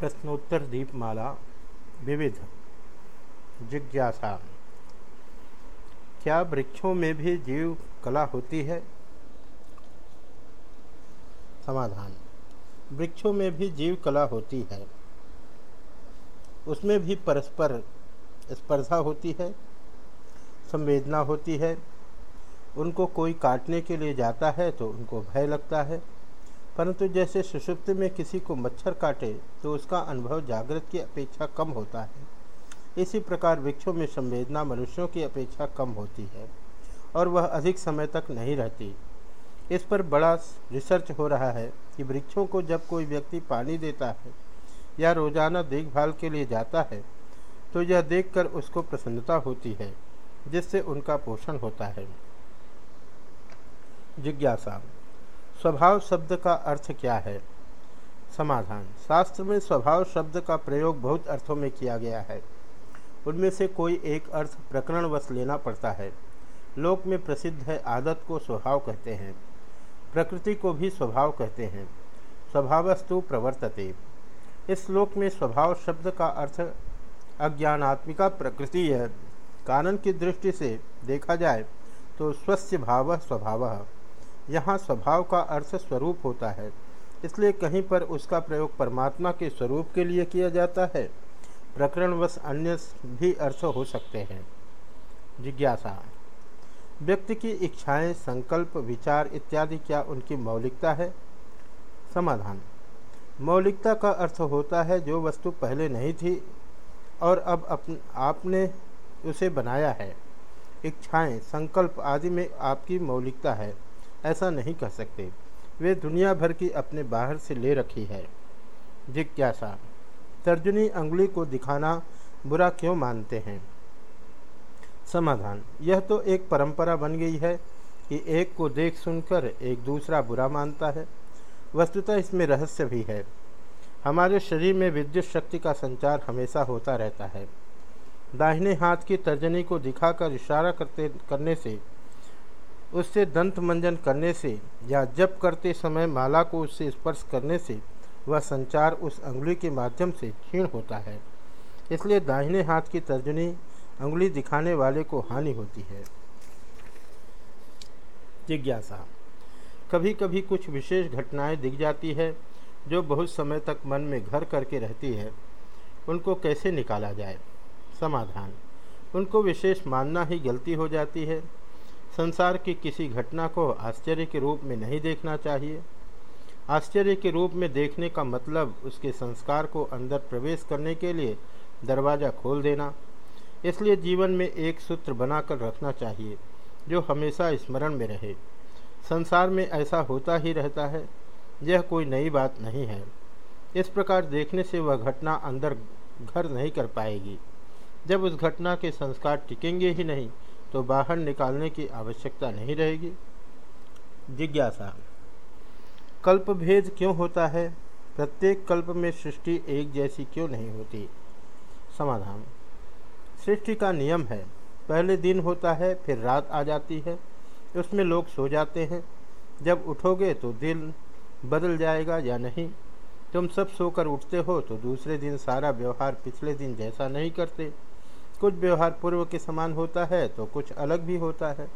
प्रश्नोत्तर दीपमाला, विविध। जिज्ञासा। क्या वृक्षों में भी जीव कला होती है? समाधान। वृक्षों में भी जीव कला होती है। उसमें भी परस्पर स्पर्धा होती है, संवेदना होती है। उनको कोई काटने के लिए जाता है तो उनको भय लगता है। परंतु जैसे सुषुप्त में किसी को मच्छर काटे तो उसका अनुभव जागृत की अपेक्षा कम होता है। इसी प्रकार वृक्षों में संवेदना मनुष्यों की अपेक्षा कम होती है, और वह अधिक समय तक नहीं रहती। इस पर बड़ा रिसर्च हो रहा है कि वृक्षों को जब कोई व्यक्ति पानी देता है, या रोज़ाना देखभाल के लिए जाता है तो यह देखकर उसको प्रसन्नता होती है, जिससे उनका पोषण होता है। जिज्ञासा स्वभाव शब्द का अर्थ क्या है? समाधान। शास्त्र में स्वभाव शब्द का प्रयोग बहुत अर्थों में किया गया है। उनमें से कोई एक अर्थ प्रकरणवश लेना पड़ता है। लोक में प्रसिद्ध है आदत को स्वभाव कहते हैं। प्रकृति को भी स्वभाव कहते हैं। स्वभावस्तु प्रवर्तते। इस श्लोक में स्वभाव शब्द का अर्थ अज्ञानात्मिका प्रकृति है। कानन की दृष्टि से देखा जाए तो स्वस्थ भाव स्वभाव। यहाँ स्वभाव का अर्थ स्वरूप होता है, इसलिए कहीं पर उसका प्रयोग परमात्मा के स्वरूप के लिए किया जाता है। प्रकरणवश अन्य भी अर्थ हो सकते हैं। जिज्ञासा। व्यक्ति की इच्छाएँ, संकल्प, विचार इत्यादि क्या उनकी मौलिकता है? समाधान। मौलिकता का अर्थ होता है जो वस्तु पहले नहीं थी और अब अपन, आपने उसे बनाया है। इच्छाएँ, संकल्प आदि में आपकी मौलिकता है। ऐसा नहीं कह सकते। वे दुनिया भर की अपने बाहर से ले रखी है। जिज्ञासा। तर्जुनी अंगुली को दिखाना बुरा क्यों मानते हैं? समाधान। यह तो एक परंपरा बन गई है कि एक को देख सुनकर एक दूसरा बुरा मानता है। वस्तुतः इसमें रहस्य भी है। हमारे शरीर में विद्युत शक्ति का संचार हमेशा होता रहता है। दाहिने हाथ की तर्जनी को दिखाकर इशारा करते, करने से उससे दंत मंजन करने से या जप करते समय माला को उससे स्पर्श करने से वह संचार उस अंगुली के माध्यम से क्षीण होता है। इसलिए दाहिने हाथ की तर्जनी अंगुली दिखाने वाले को हानि होती है। जिज्ञासा। कभी कभी कुछ विशेष घटनाएँ दिख जाती है, जो बहुत समय तक मन में घर करके रहती है। उनको कैसे निकाला जाए? समाधान। उनको विशेष मानना ही गलती हो जाती है। संसार की किसी घटना को आश्चर्य के रूप में नहीं देखना चाहिए। आश्चर्य के रूप में देखने का मतलब उसके संस्कार को अंदर प्रवेश करने के लिए दरवाज़ा खोल देना। इसलिए जीवन में एक सूत्र बनाकर रखना चाहिए, जो हमेशा स्मरण में रहे। संसार में ऐसा होता ही रहता है, यह कोई नई बात नहीं है। इस प्रकार देखने से वह घटना अंदर घर नहीं कर पाएगी। जब उस घटना के संस्कार टिकेंगे ही नहीं तो बाहर निकालने की आवश्यकता नहीं रहेगी। जिज्ञासा। कल्प भेद क्यों होता है? प्रत्येक कल्प में सृष्टि एक जैसी क्यों नहीं होती? समाधान। सृष्टि का नियम है, पहले दिन होता है, फिर रात आ जाती है, उसमें लोग सो जाते हैं। जब उठोगे तो दिन बदल जाएगा या नहीं? तुम सब सोकर उठते हो तो दूसरे दिन सारा व्यवहार पिछले दिन जैसा नहीं करते। कुछ व्यवहार पूर्व के समान होता है तो कुछ अलग भी होता है।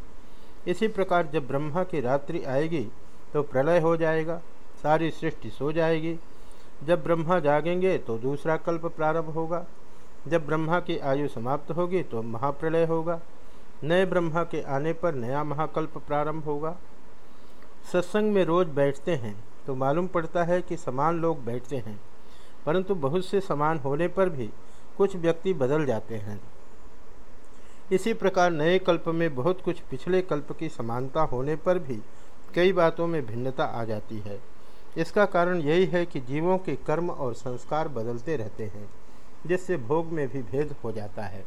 इसी प्रकार जब ब्रह्मा की रात्रि आएगी तो प्रलय हो जाएगा, सारी सृष्टि सो जाएगी। जब ब्रह्मा जागेंगे तो दूसरा कल्प प्रारंभ होगा। जब ब्रह्मा की आयु समाप्त होगी तो महाप्रलय होगा। नए ब्रह्मा के आने पर नया महाकल्प प्रारंभ होगा। सत्संग में रोज बैठते हैं तो मालूम पड़ता है कि समान लोग बैठते हैं, परंतु बहुत से समान होने पर भी कुछ व्यक्ति बदल जाते हैं। इसी प्रकार नए कल्प में बहुत कुछ पिछले कल्प की समानता होने पर भी कई बातों में भिन्नता आ जाती है। इसका कारण यही है कि जीवों के कर्म और संस्कार बदलते रहते हैं, जिससे भोग में भी भेद हो जाता है।